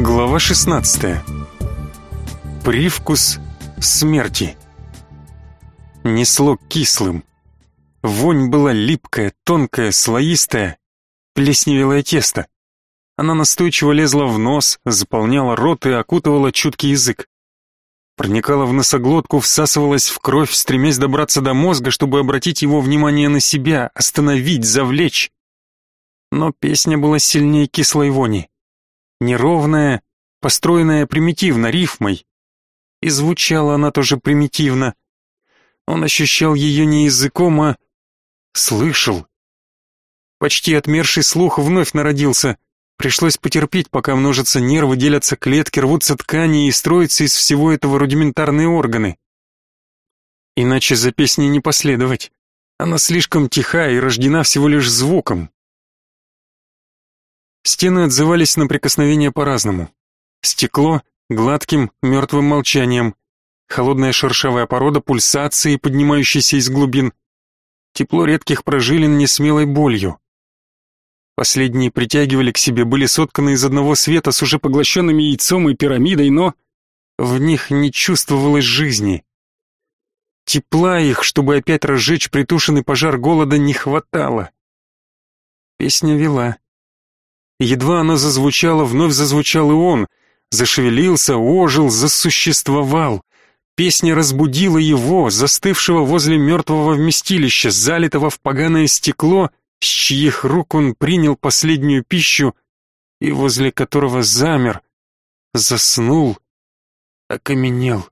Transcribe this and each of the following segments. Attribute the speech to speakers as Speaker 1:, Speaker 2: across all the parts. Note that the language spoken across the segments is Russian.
Speaker 1: Глава 16. Привкус смерти. Несло кислым. Вонь была липкая, тонкая, слоистая, плесневелое тесто. Она настойчиво лезла в нос, заполняла рот и окутывала чуткий язык. Проникала в носоглотку, всасывалась в кровь, стремясь добраться до мозга, чтобы обратить его внимание на себя, остановить, завлечь. Но песня была сильнее кислой вони неровная, построенная примитивно, рифмой. И звучала она тоже примитивно. Он ощущал ее не языком, а слышал. Почти отмерший слух вновь народился. Пришлось потерпеть, пока множатся нервы, делятся клетки, рвутся ткани и строятся из всего этого рудиментарные органы. Иначе за песней не последовать. Она слишком тиха и рождена всего лишь звуком. Стены отзывались на прикосновение по-разному. Стекло — гладким, мертвым молчанием. Холодная шершавая порода пульсации, поднимающейся из глубин. Тепло редких прожилин несмелой болью. Последние притягивали к себе, были сотканы из одного света с уже поглощенными яйцом и пирамидой, но в них не чувствовалось жизни. Тепла их, чтобы опять разжечь притушенный пожар голода, не хватало. Песня вела. Едва она зазвучала, вновь зазвучал и он. Зашевелился, ожил, засуществовал. Песня разбудила его, застывшего возле мертвого вместилища, залитого в поганое стекло, с чьих рук он принял последнюю пищу и возле которого замер, заснул, окаменел,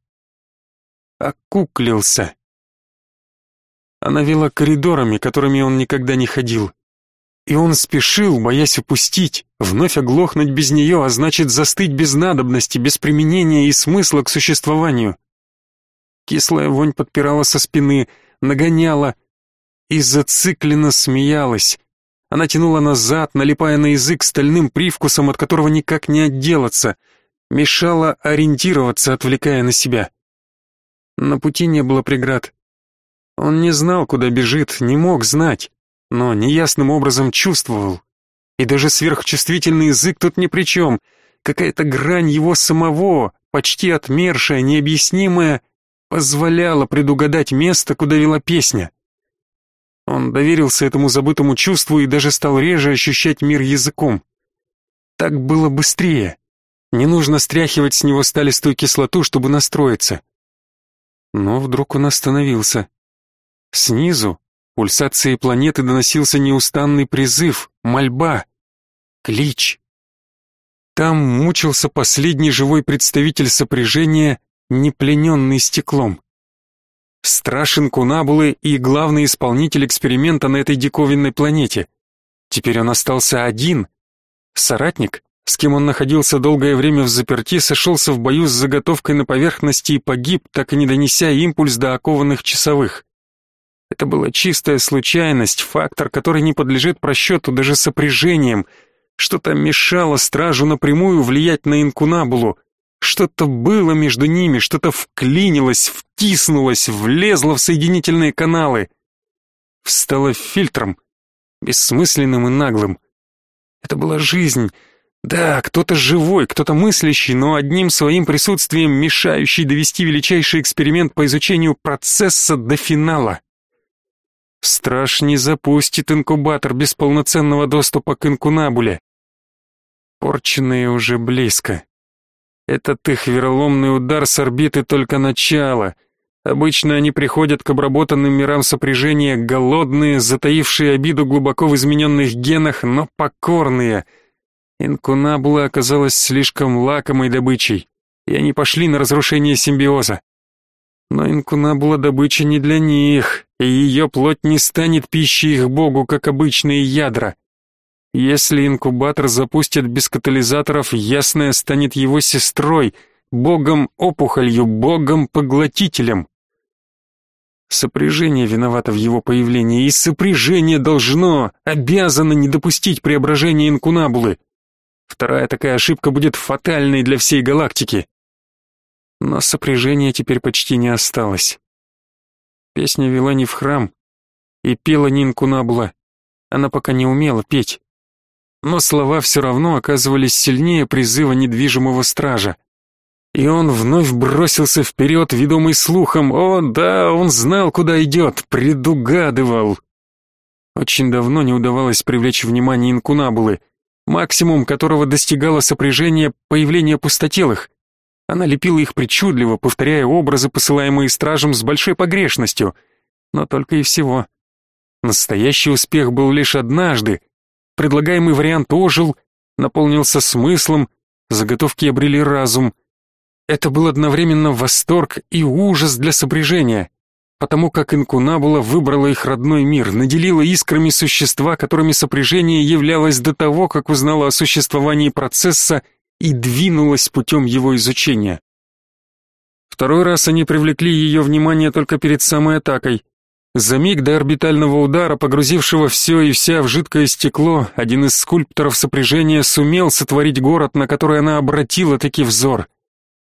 Speaker 1: окуклился. Она вела коридорами, которыми он никогда не ходил. И он спешил, боясь упустить, вновь оглохнуть без нее, а значит застыть без надобности, без применения и смысла к существованию. Кислая вонь подпирала со спины, нагоняла и зацикленно смеялась. Она тянула назад, налипая на язык стальным привкусом, от которого никак не отделаться, мешала ориентироваться, отвлекая на себя. На пути не было преград. Он не знал, куда бежит, не мог знать но неясным образом чувствовал. И даже сверхчувствительный язык тут ни при чем. Какая-то грань его самого, почти отмершая, необъяснимая, позволяла предугадать место, куда вела песня. Он доверился этому забытому чувству и даже стал реже ощущать мир языком. Так было быстрее. Не нужно стряхивать с него сталистую кислоту, чтобы настроиться. Но вдруг он остановился. Снизу, Пульсации планеты доносился неустанный призыв, мольба, клич. Там мучился последний живой представитель сопряжения, не плененный стеклом. Страшен Кунабулы и главный исполнитель эксперимента на этой диковинной планете. Теперь он остался один. Соратник, с кем он находился долгое время в заперти, сошелся в бою с заготовкой на поверхности и погиб, так и не донеся импульс до окованных часовых. Это была чистая случайность, фактор, который не подлежит просчету даже сопряжением. Что-то мешало стражу напрямую влиять на инкунабулу. Что-то было между ними, что-то вклинилось, втиснулось, влезло в соединительные каналы. Встало фильтром, бессмысленным и наглым. Это была жизнь. Да, кто-то живой, кто-то мыслящий, но одним своим присутствием мешающий довести величайший эксперимент по изучению процесса до финала. Страж не запустит инкубатор без полноценного доступа к инкунабуле. Порченые уже близко. Этот их вероломный удар с орбиты только начало. Обычно они приходят к обработанным мирам сопряжения голодные, затаившие обиду глубоко в измененных генах, но покорные. Инкунабула оказалась слишком лакомой добычей, и они пошли на разрушение симбиоза. Но инкунабула добыча не для них, и ее плоть не станет пищей их богу, как обычные ядра. Если инкубатор запустят без катализаторов, ясная станет его сестрой, богом-опухолью, богом-поглотителем. Сопряжение виновато в его появлении, и сопряжение должно, обязано не допустить преображения инкунабулы. Вторая такая ошибка будет фатальной для всей галактики но сопряжения теперь почти не осталось. Песня вела не в храм, и пела не инкунабла. Она пока не умела петь. но слова все равно оказывались сильнее призыва недвижимого стража. И он вновь бросился вперед, ведомый слухом. О, да, он знал, куда идет, предугадывал. Очень давно не удавалось привлечь внимание инкунабулы, максимум которого достигало сопряжение появления пустотелых. Она лепила их причудливо, повторяя образы, посылаемые стражем с большой погрешностью, но только и всего. Настоящий успех был лишь однажды. Предлагаемый вариант ожил, наполнился смыслом, заготовки обрели разум — это был одновременно восторг и ужас для сопряжения, потому как инкунабула выбрала их родной мир, наделила искрами существа, которыми сопряжение являлось до того, как узнала о существовании процесса и двинулась путем его изучения. Второй раз они привлекли ее внимание только перед самой атакой. За миг до орбитального удара, погрузившего все и вся в жидкое стекло, один из скульпторов сопряжения сумел сотворить город, на который она обратила таки взор —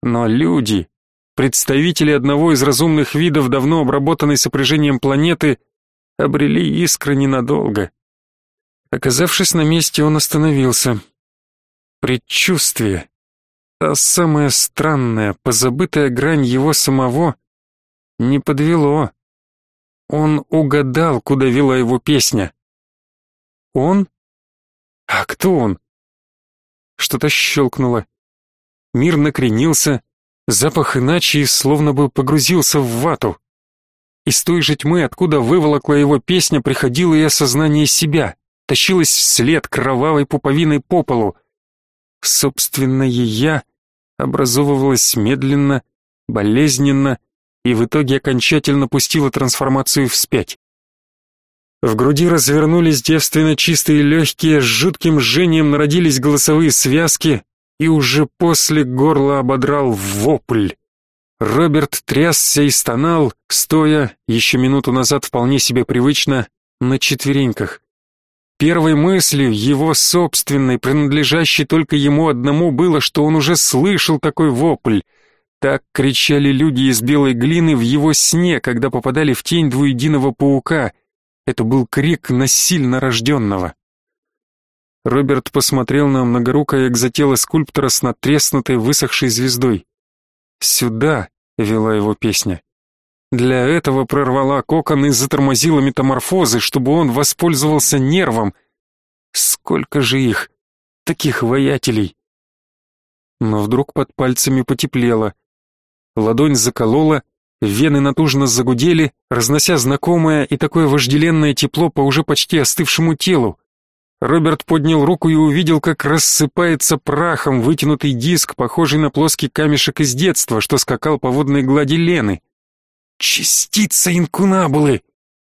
Speaker 1: но люди, представители одного из разумных видов давно обработанной сопряжением планеты, обрели искры ненадолго. Оказавшись на месте, он остановился. Предчувствие, та самая странная, позабытая грань его самого, не подвело. Он угадал, куда вела его песня. Он? А кто он? Что-то щелкнуло. Мир накренился, запах иначе словно бы погрузился в вату. Из той же тьмы, откуда выволокла его песня, приходило и осознание себя, тащилось вслед кровавой пуповиной по полу. Собственное «я» образовывалось медленно, болезненно и в итоге окончательно пустило трансформацию вспять. В груди развернулись девственно чистые легкие, с жутким жжением народились голосовые связки, и уже после горла ободрал вопль. Роберт трясся и стонал, стоя, еще минуту назад вполне себе привычно, на четвереньках. Первой мыслью, его собственной, принадлежащей только ему одному, было, что он уже слышал такой вопль. Так кричали люди из белой глины в его сне, когда попадали в тень двуединого паука. Это был крик насильно рожденного. Роберт посмотрел на многорукое экзотело скульптора с натреснутой высохшей звездой. «Сюда!» — вела его песня. Для этого прорвала кокон и затормозила метаморфозы, чтобы он воспользовался нервом. Сколько же их, таких воятелей! Но вдруг под пальцами потеплело. Ладонь заколола, вены натужно загудели, разнося знакомое и такое вожделенное тепло по уже почти остывшему телу. Роберт поднял руку и увидел, как рассыпается прахом вытянутый диск, похожий на плоский камешек из детства, что скакал по водной глади Лены. Частица инкунабулы!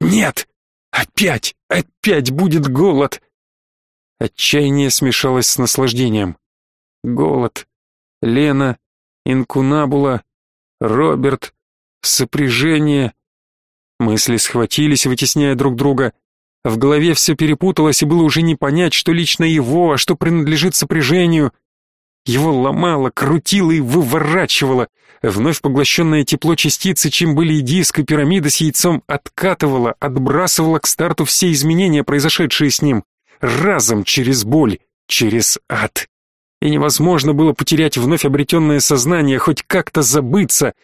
Speaker 1: Нет! Опять, опять будет голод! Отчаяние смешалось с наслаждением. Голод, Лена, инкунабула, Роберт, сопряжение. Мысли схватились, вытесняя друг друга — в голове все перепуталось, и было уже не понять, что лично его, а что принадлежит сопряжению. Его ломало, крутило и выворачивало. Вновь поглощенное тепло частицы, чем были и диск, и пирамида с яйцом, откатывало, отбрасывало к старту все изменения, произошедшие с ним. Разом, через боль, через ад. И невозможно было потерять вновь обретенное сознание, хоть как-то забыться.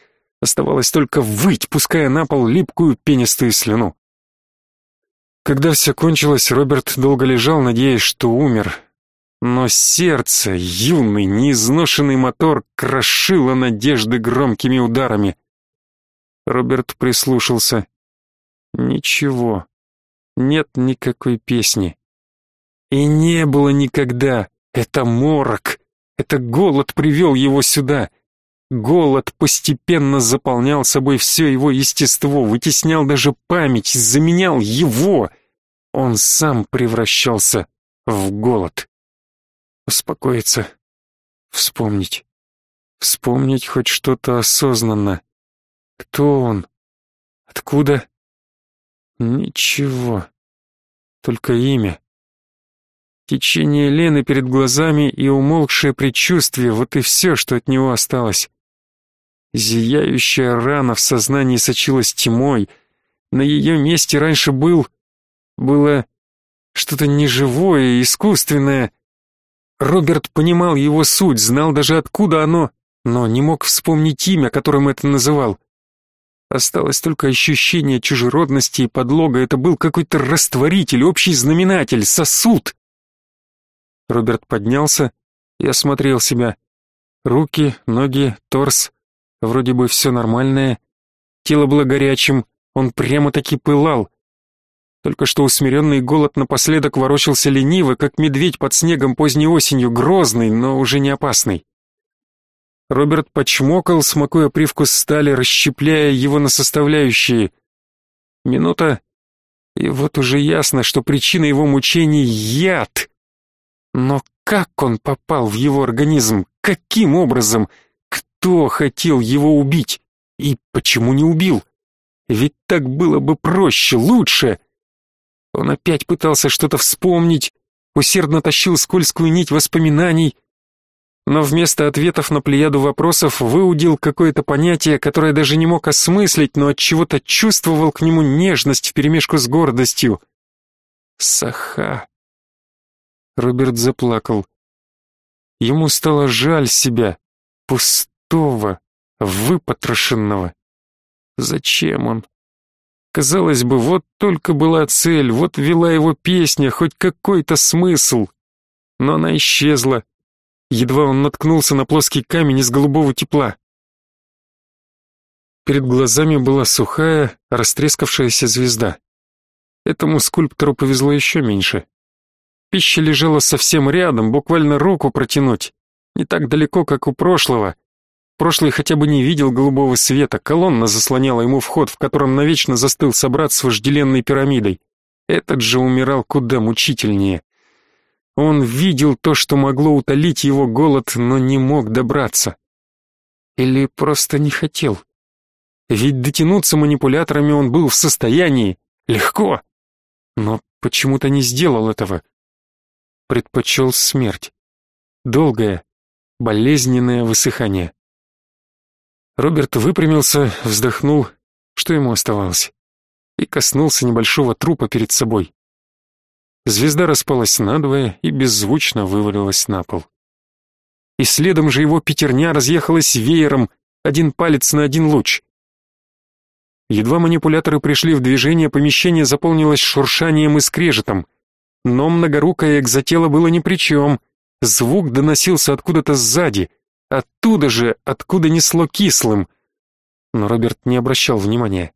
Speaker 1: Оставалось только выть, пуская на пол липкую пенистую слюну. Когда все кончилось, Роберт долго лежал, надеясь, что умер. Но сердце, юный, неизношенный мотор, крошило надежды громкими ударами. Роберт прислушался. Ничего. Нет никакой песни. И не было никогда. Это морок. Это голод привел его сюда. Голод постепенно заполнял собой все его естество, вытеснял даже память, заменял его. Он сам превращался в голод. Успокоиться, вспомнить. Вспомнить хоть что-то осознанно. Кто он? Откуда? Ничего. Только имя. Течение Лены перед глазами и умолкшее предчувствие — вот и все, что от него осталось. Зияющая рана в сознании сочилась тьмой. На ее месте раньше был... Было что-то неживое, искусственное. Роберт понимал его суть, знал даже откуда оно, но не мог вспомнить имя, которым это называл. Осталось только ощущение чужеродности и подлога, это был какой-то растворитель, общий знаменатель, сосуд. Роберт поднялся и осмотрел себя. Руки, ноги, торс, вроде бы все нормальное. Тело было горячим, он прямо-таки пылал. Только что усмиренный голод напоследок ворочался лениво, как медведь под снегом поздней осенью, грозный, но уже не опасный. Роберт почмокал, смакуя привкус стали, расщепляя его на составляющие. Минута, и вот уже ясно, что причина его мучений — яд. Но как он попал в его организм? Каким образом? Кто хотел его убить? И почему не убил? Ведь так было бы проще, лучше. Он опять пытался что-то вспомнить, усердно тащил скользкую нить воспоминаний, но вместо ответов на плеяду вопросов выудил какое-то понятие, которое даже не мог осмыслить, но от чего-то чувствовал к нему нежность вперемешку с гордостью. Саха. Роберт заплакал. Ему стало жаль себя, пустого, выпотрошенного. Зачем он? Казалось бы, вот только была цель, вот вела его песня, хоть какой-то смысл. Но она исчезла. Едва он наткнулся на плоский камень из голубого тепла. Перед глазами была сухая, растрескавшаяся звезда. Этому скульптору повезло еще меньше. Пища лежала совсем рядом, буквально руку протянуть. Не так далеко, как у прошлого. Прошлый хотя бы не видел голубого света, колонна заслоняла ему вход, в котором навечно застыл собрат с вожделенной пирамидой. Этот же умирал куда мучительнее. Он видел то, что могло утолить его голод, но не мог добраться. Или просто не хотел. Ведь дотянуться манипуляторами он был в состоянии. Легко. Но почему-то не сделал этого предпочел смерть. Долгое, болезненное высыхание. Роберт выпрямился, вздохнул, что ему оставалось, и коснулся небольшого трупа перед собой. Звезда распалась надвое и беззвучно вывалилась на пол. И следом же его пятерня разъехалась веером, один палец на один луч. Едва манипуляторы пришли в движение, помещение заполнилось шуршанием и скрежетом. Но многорукое экзотело было ни при чем. Звук доносился откуда-то сзади, оттуда же, откуда несло кислым. Но Роберт не обращал внимания.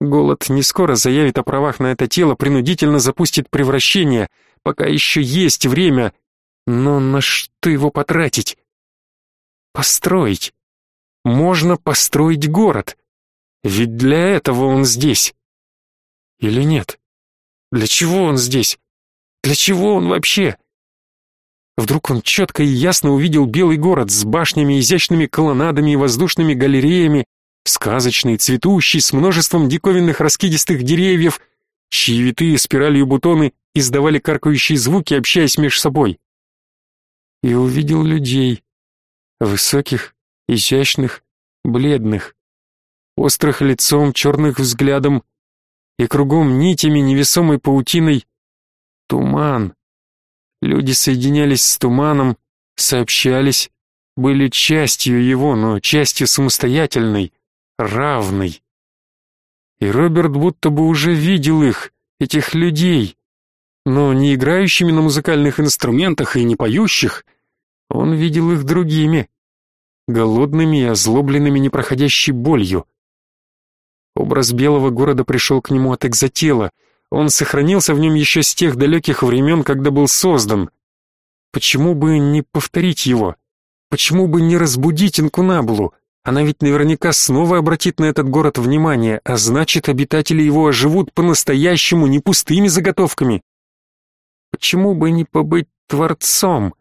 Speaker 1: Голод не скоро заявит о правах на это тело, принудительно запустит превращение, пока еще есть время. Но на что его потратить? Построить. Можно построить город. Ведь для этого он здесь. Или нет? Для чего он здесь? Для чего он вообще? Вдруг он четко и ясно увидел белый город с башнями, изящными колоннадами и воздушными галереями, сказочный, цветущий, с множеством диковинных раскидистых деревьев, чьи витые спиралью бутоны издавали каркающие звуки, общаясь между собой. И увидел людей, высоких, изящных, бледных, острых лицом, черных взглядом, и кругом нитями невесомой паутиной Туман. Люди соединялись с туманом, сообщались, были частью его, но частью самостоятельной, равной. И Роберт будто бы уже видел их, этих людей, но не играющими на музыкальных инструментах и не поющих, он видел их другими, голодными и озлобленными непроходящей болью. Образ белого города пришел к нему от экзотела — он сохранился в нем еще с тех далеких времен, когда был создан. Почему бы не повторить его? Почему бы не разбудить Инкунабулу? Она ведь наверняка снова обратит на этот город внимание, а значит, обитатели его оживут по-настоящему, не пустыми заготовками. Почему бы не побыть творцом?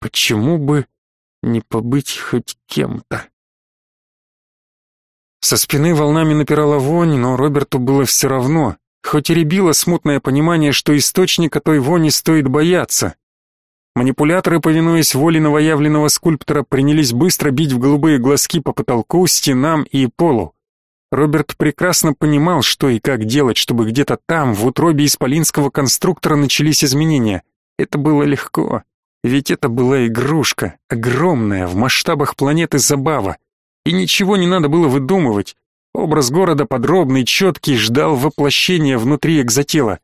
Speaker 1: Почему бы не побыть хоть кем-то? Со спины волнами напирала вонь, но Роберту было все равно хоть и рябило смутное понимание, что источника той вони стоит бояться. Манипуляторы, повинуясь воле новоявленного скульптора, принялись быстро бить в голубые глазки по потолку, стенам и полу. Роберт прекрасно понимал, что и как делать, чтобы где-то там, в утробе исполинского конструктора, начались изменения. Это было легко, ведь это была игрушка, огромная, в масштабах планеты забава. И ничего не надо было выдумывать. Образ города подробный, четкий, ждал воплощения внутри экзотела.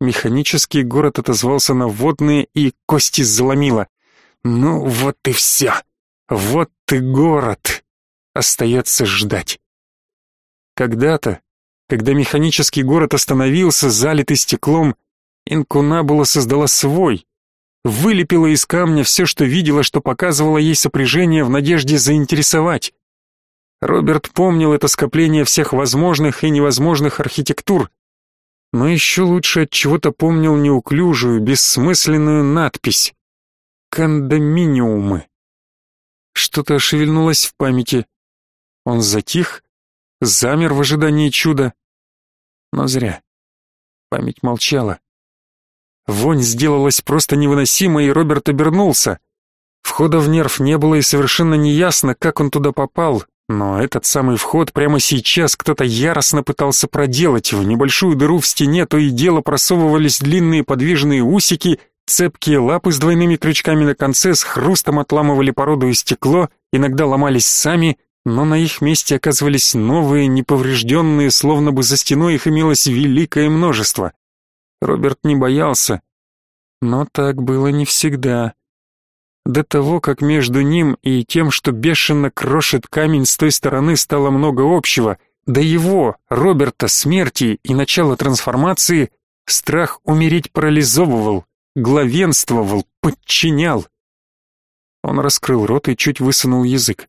Speaker 1: Механический город отозвался на водные и кости заломило. Ну вот и все. Вот ты город. Остается ждать. Когда-то, когда механический город остановился, залитый стеклом, Инкунабула создала свой, вылепила из камня все, что видела, что показывало ей сопряжение в надежде заинтересовать. Роберт помнил это скопление всех возможных и невозможных архитектур, но еще лучше от чего-то помнил неуклюжую, бессмысленную надпись «Кондоминиумы». Что-то шевельнулось в памяти. Он затих, замер в ожидании чуда. Но зря. Память молчала. Вонь сделалась просто невыносимой, и Роберт обернулся. Входа в нерв не было и совершенно неясно, как он туда попал, но этот самый вход прямо сейчас кто-то яростно пытался проделать. В небольшую дыру в стене то и дело просовывались длинные подвижные усики, цепкие лапы с двойными крючками на конце с хрустом отламывали породу и стекло, иногда ломались сами, но на их месте оказывались новые, неповрежденные, словно бы за стеной их имелось великое множество. Роберт не боялся. Но так было не всегда. До того, как между ним и тем, что бешено крошит камень с той стороны, стало много общего, до его, Роберта, смерти и начала трансформации, страх умереть парализовывал, главенствовал, подчинял. Он раскрыл рот и чуть высунул язык.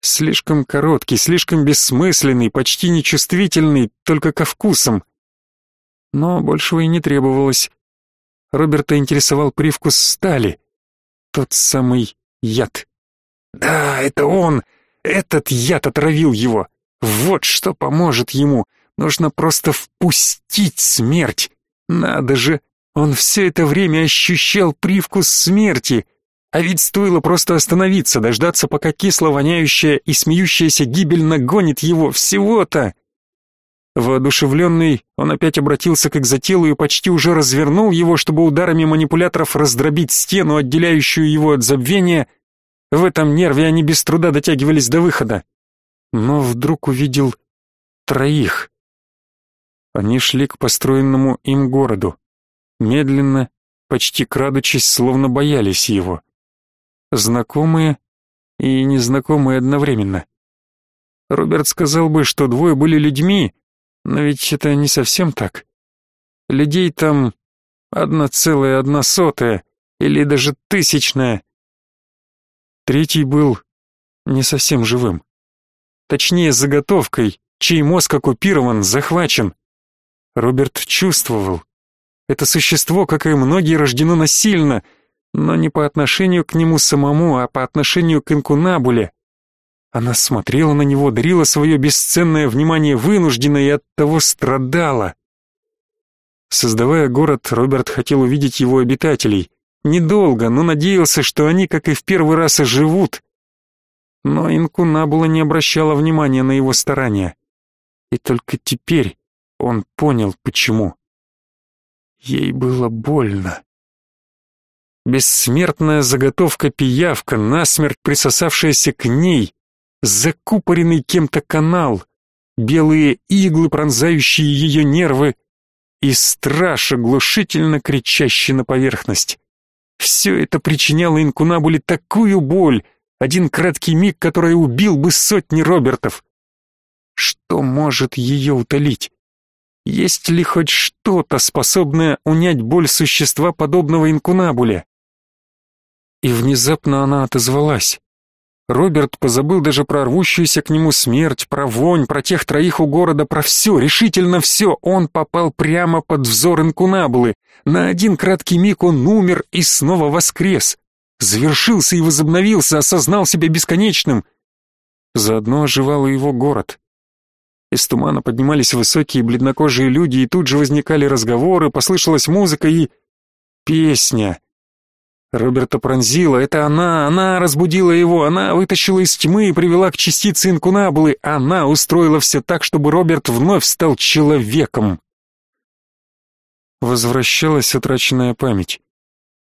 Speaker 1: Слишком короткий, слишком бессмысленный, почти нечувствительный, только ко вкусам — но большего и не требовалось. Роберта интересовал привкус стали, тот самый яд. Да, это он, этот яд отравил его. Вот что поможет ему. Нужно просто впустить смерть. Надо же, он все это время ощущал привкус смерти. А ведь стоило просто остановиться, дождаться, пока кисло воняющая и смеющаяся гибель нагонит его всего-то. Воодушевленный, он опять обратился к экзотелу и почти уже развернул его, чтобы ударами манипуляторов раздробить стену, отделяющую его от забвения. В этом нерве они без труда дотягивались до выхода. Но вдруг увидел троих. Они шли к построенному им городу. Медленно, почти крадучись, словно боялись его. Знакомые и незнакомые одновременно. Роберт сказал бы, что двое были людьми, но ведь это не совсем так. Людей там одна целая одна сотая или даже тысячная. Третий был не совсем живым. Точнее, заготовкой, чей мозг оккупирован, захвачен. Роберт чувствовал. Это существо, как и многие, рождено насильно, но не по отношению к нему самому, а по отношению к инкунабуле. Она смотрела на него, дарила свое бесценное внимание вынужденно и оттого страдала. Создавая город, Роберт хотел увидеть его обитателей. Недолго, но надеялся, что они, как и в первый раз, оживут. Но Инкунабула не обращала внимания на его старания. И только теперь он понял, почему. Ей было больно. Бессмертная заготовка-пиявка, насмерть присосавшаяся к ней, закупоренный кем-то канал, белые иглы, пронзающие ее нервы, и страж, оглушительно кричащий на поверхность. Все это причиняло инкунабуле такую боль, один краткий миг, который убил бы сотни Робертов. Что может ее утолить? Есть ли хоть что-то, способное унять боль существа, подобного инкунабуле? И внезапно она отозвалась. Роберт позабыл даже про рвущуюся к нему смерть, про вонь, про тех троих у города, про все, решительно все. Он попал прямо под взор инкунабулы. На один краткий миг он умер и снова воскрес. Завершился и возобновился, осознал себя бесконечным. Заодно оживал и его город. Из тумана поднимались высокие бледнокожие люди, и тут же возникали разговоры, послышалась музыка и... песня. Роберта пронзила. Это она, она разбудила его, она вытащила из тьмы и привела к частице инкунабулы. Она устроила все так, чтобы Роберт вновь стал человеком. Возвращалась утраченная память.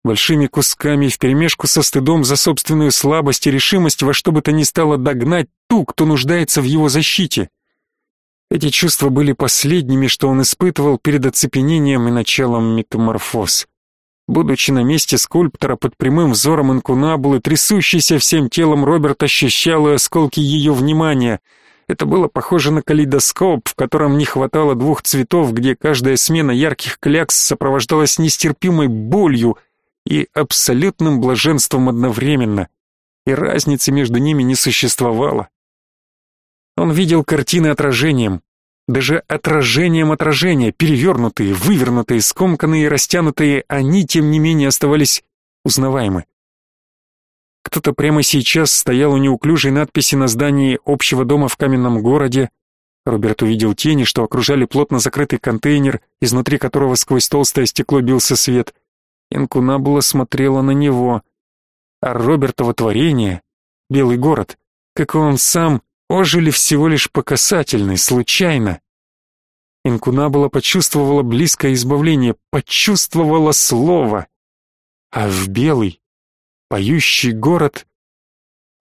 Speaker 1: Большими кусками вперемешку со стыдом за собственную слабость и решимость во что бы то ни стало догнать ту, кто нуждается в его защите. Эти чувства были последними, что он испытывал перед оцепенением и началом метаморфоз. Будучи на месте скульптора под прямым взором инкунабулы, трясущийся всем телом Роберт ощущал и осколки ее внимания. Это было похоже на калейдоскоп, в котором не хватало двух цветов, где каждая смена ярких клякс сопровождалась нестерпимой болью и абсолютным блаженством одновременно, и разницы между ними не существовало. Он видел картины отражением, даже отражением отражения, перевернутые, вывернутые, скомканные и растянутые, они, тем не менее, оставались узнаваемы. Кто-то прямо сейчас стоял у неуклюжей надписи на здании общего дома в каменном городе. Роберт увидел тени, что окружали плотно закрытый контейнер, изнутри которого сквозь толстое стекло бился свет. Инкунабула смотрела на него. А Робертово творение, белый город, как и он сам, ожили всего лишь по касательной, случайно. Инкунабула почувствовала близкое избавление, почувствовала слово. А в белый, поющий город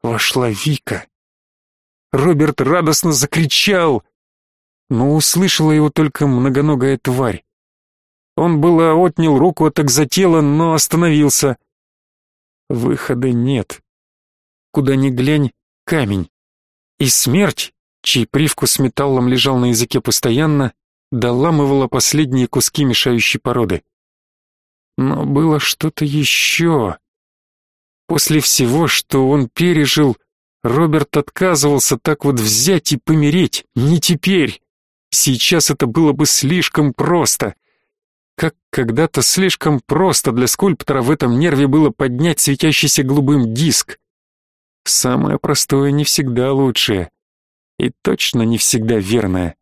Speaker 1: вошла Вика. Роберт радостно закричал, но услышала его только многоногая тварь. Он было отнял руку от экзотела, но остановился. Выхода нет. Куда ни глянь, камень. И смерть, чей привкус металлом лежал на языке постоянно, доламывала последние куски мешающей породы. Но было что-то еще. После всего, что он пережил, Роберт отказывался так вот взять и помереть. Не теперь. Сейчас это было бы слишком просто. Как когда-то слишком просто для скульптора в этом нерве было поднять светящийся голубым диск. Самое простое не всегда лучшее. И точно не всегда верное.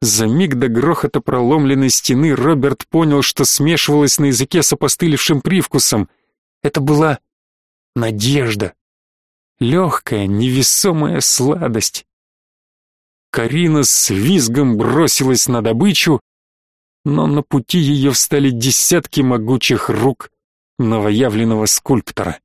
Speaker 1: За миг до грохота проломленной стены Роберт понял, что смешивалось на языке с опостылевшим привкусом. Это была надежда. Легкая, невесомая сладость. Карина с визгом бросилась на добычу, но на пути ее встали десятки могучих рук новоявленного скульптора.